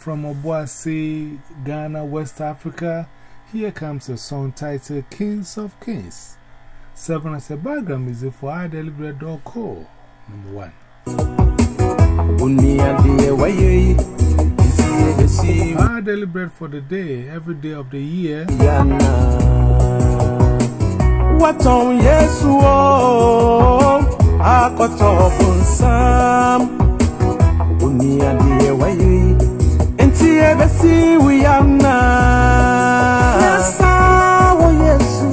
from Obuasi, Ghana, West Africa. Here comes a song titled Kings of Kings. Seven as a background music for our daily bread dog call. Number one. Our daily bread for the day, every day of the year. yana. Waton Yesu o. Akoto bonsam. Uniade waye. Enti ebesi wiyana. Nessa wo Yesu,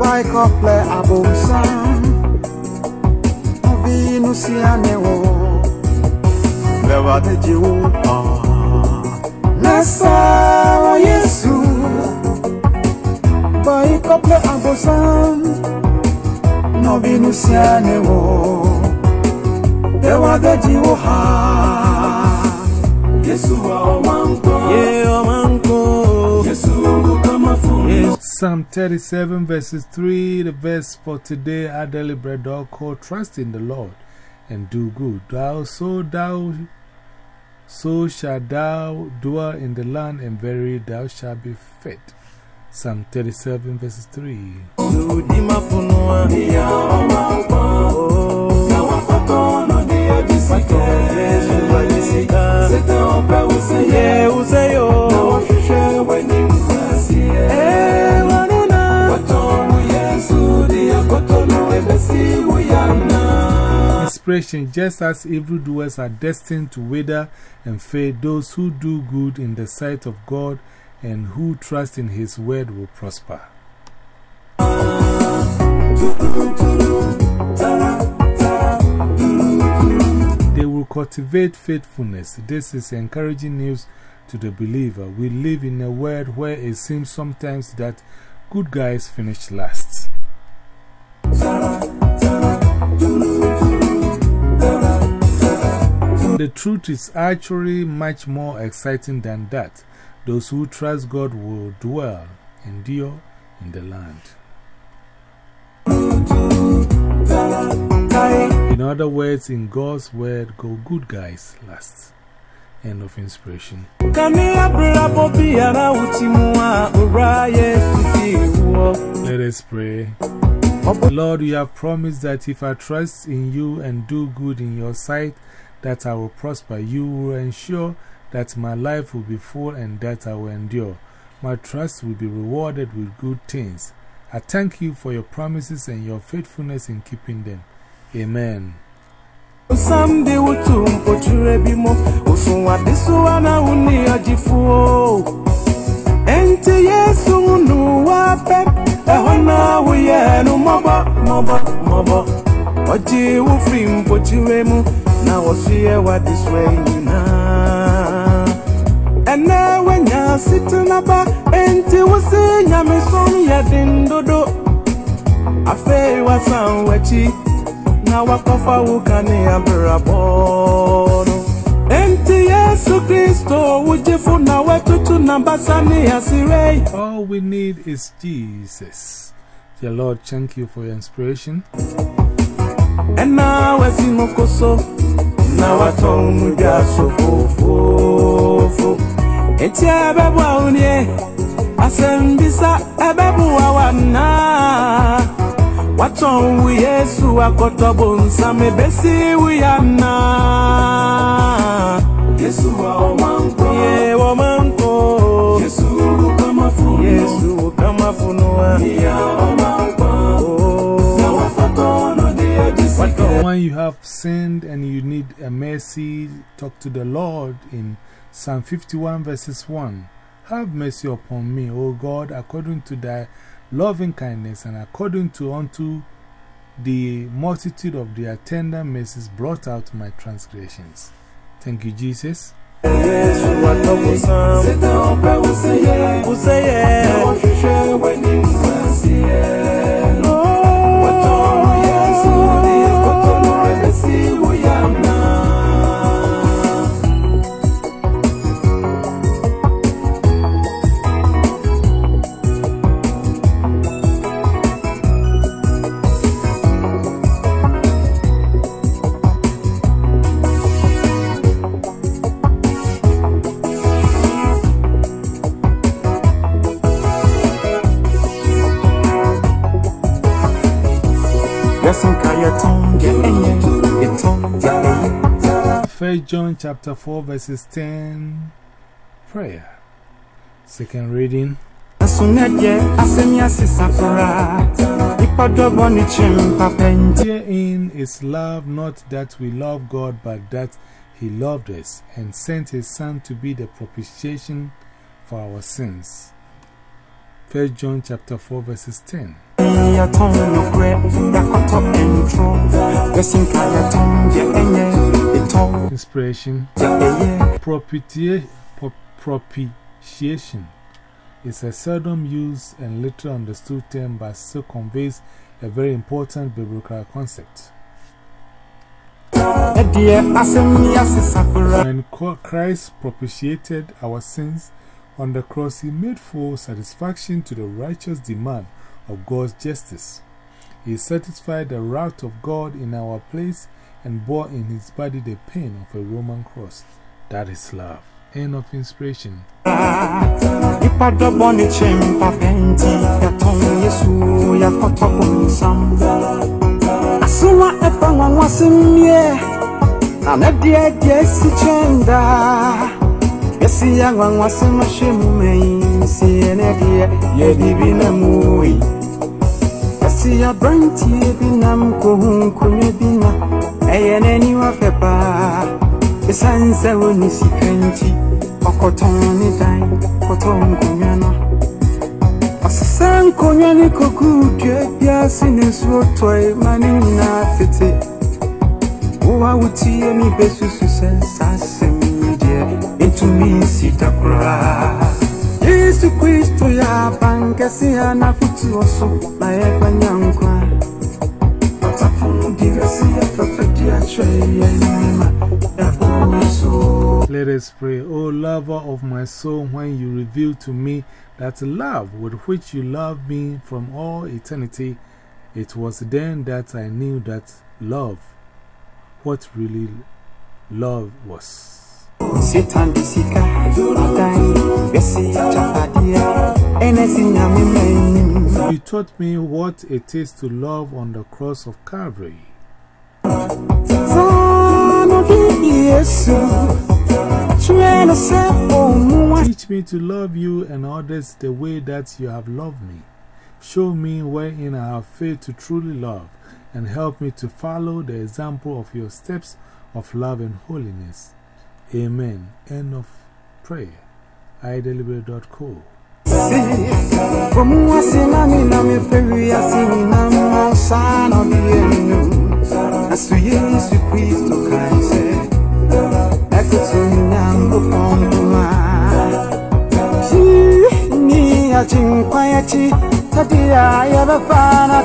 why couple abonsam? Obi no si ane wo, Lewa de jiwu. Nessa wo Yesu, why couple abonsam? Obi no si ane wo, Ewa de jiwo ha. Psalm 37, verses 3. The verse for today, our daily bread dog called Trust in the Lord and do good. Thou, so thou, so shalt thou dwell in the land, and verily thou shalt be fed. Psalm 37, verses 3. Just as evildoers are destined to wither and fade, those who do good in the sight of God and who trust in His word will prosper. They will cultivate faithfulness. This is encouraging news to the believer. We live in a world where it seems sometimes that good guys finish last. The truth is actually much more exciting than that. Those who trust God will dwell, endure in the land. In other words, in God's word, go good guys last. End of inspiration. Let us pray. Lord, you have promised that if I trust in you and do good in your sight, that I will prosper. You will ensure that my life will be full and that I will endure. My trust will be rewarded with good things. I thank you for your promises and your faithfulness in keeping them. Amen. Mobo Oji wufri mpoture mu Na wasuye wa diswe nyina Ene wenya sitina ba Enti wusi nyamisun yedindodo Afe wasan wechi na wakɔfa wo kane abrabɔ no enti yesu kristo wo gyefo na watutu nabasa ne asire All we need is Jesus. Dear Lord, thank you for your inspiration. ɛna wasi no ko so na watɔn mu dwa so fofofo. Enti ɛbɛbo a wo nie asɛm bisa ɛbɛboa wa naa watɔn wu yesu akɔtɔbo nsame besi wu ya naa yesu wa ɔmanko ye ɔmanko yesu kama funu yesu kama funu wa When you have sinned and you need a mercy, talk to the Lord in Psalm 51, verses 1. Have mercy upon me, O God, according to thy loving kindness and according to unto the multitude of their tender mercies, brought out my transgressions. Thank you, Jesus. 1 John chapter 4, verses 10. Prayer. Second reading. ɛso nɛ deɛ asɛm yɛ asesa koraa nipa dɔbɔ ne kyerem papa nti Herein is love, not that we love God, but that He loved us and sent His Son to be the propitiation for our sins. 1 John chapter 4, verses 10. Inspiration. Propitia propitiation is a seldom used and little understood term but still conveys a very important biblical concept. When Christ propitiated our sins on the cross, He made full satisfaction to the righteous demand of God's justice. He satisfied the wrath of God in our place and bore in His body the pain of a Roman cross. That is love. End of inspiration. nipa dɔbɔ ne kyerem papa nti yɛtɔn yesu yɛakɔtɔ bonsam asewa ɛfa nwanwasɛm nie na ne deɛ deɛ si kyɛn daa yɛsi yɛ nwanwasɛm ahyɛ mu ma yi si yɛ ne deɛ yɛ bibi na mu yɛsi aberanteɛ bi nam kohu nkonnwa bi na ɛyɛ n'aniwa fɛ paa ɛsiane sɛ wɔne sika nti ɔkɔtɔn ne dan kɔtɔ nkonnwa no ɔsesa nkonnwa ne kɔguu dua bi ase ne nsuo tɔe ma ne nyinaa fete wo a wotie mi bɛsusu sɛ saa asɛm yi deɛ nsi da koraa yesu kristo yɛ abankɛse a na nkwa yɛfɛfɛ de akyerɛ yɛn ma Let us pray. O lover of my soul, when you revealed to me that love with which you loved me from all eternity, it was then that I knew that love, what really love was. Satan sika adan bɛsi agyapadeɛ ɛna si nyame ma anim You taught me what it is to love on the cross of Calvary. saa no de yesu kyerɛ no sɛ ɔmmoa Teach me to love you and others the way that you have loved me. Show me wherein I have failed to truly love, and help me to follow the example of your steps of love and holiness. Amen. End of prayer.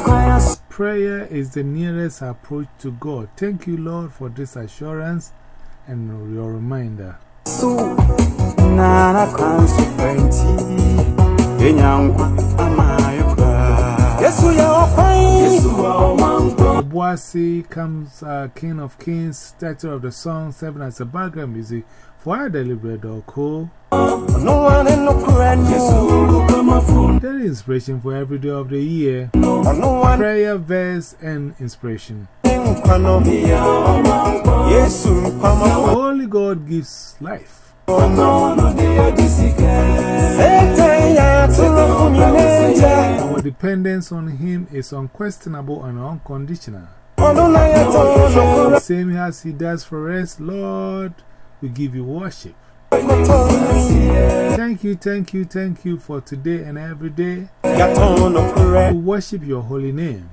kwan ase Prayer is the nearest approach to God. Thank you, Lord, for this assurance and your reminder. so na na kwan so pɛnti ɛnya nkwa ama yɛ koraa yesu yɛ ɔkwan Boise comes uh, King of Kings, title of the song, serving as a background music for iDailyBread.co. no one in no kura no Daily inspiration for every day of the year. ɔno one Prayer, verse, and inspiration. Only God gives life. Our dependence on Him is unquestionable and unconditional. same as He does for us, Lord, we give you worship. Thank you, thank you, thank you for today and every day. We worship your holy name.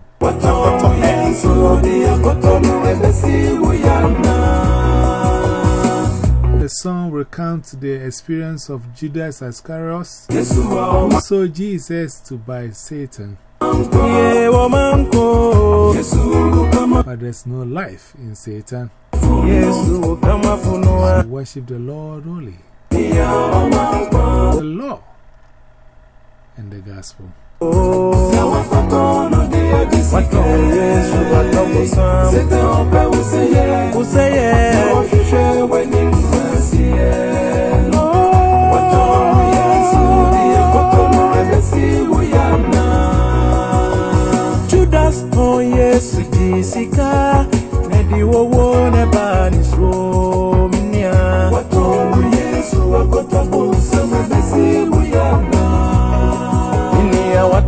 The song recounts the experience of Judas Iscariot, sold Jesus to buy Satan. But there's no life in Satan. We worship the Lord only, the law, and the gospel. Watɔ yesu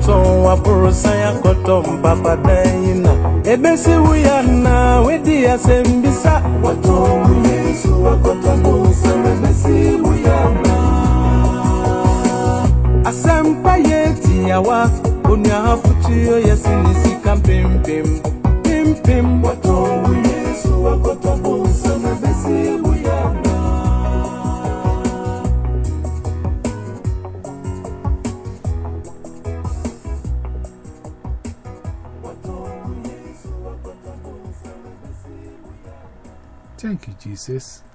so wa puru saya koto mpapa daina ebe wuya na wedi ya sembisa. Watu mu yesu wa koto musa ebe si wuya na asempa yeti ya wa onyahafuchiyo yesi nisi kampempem. Jesus.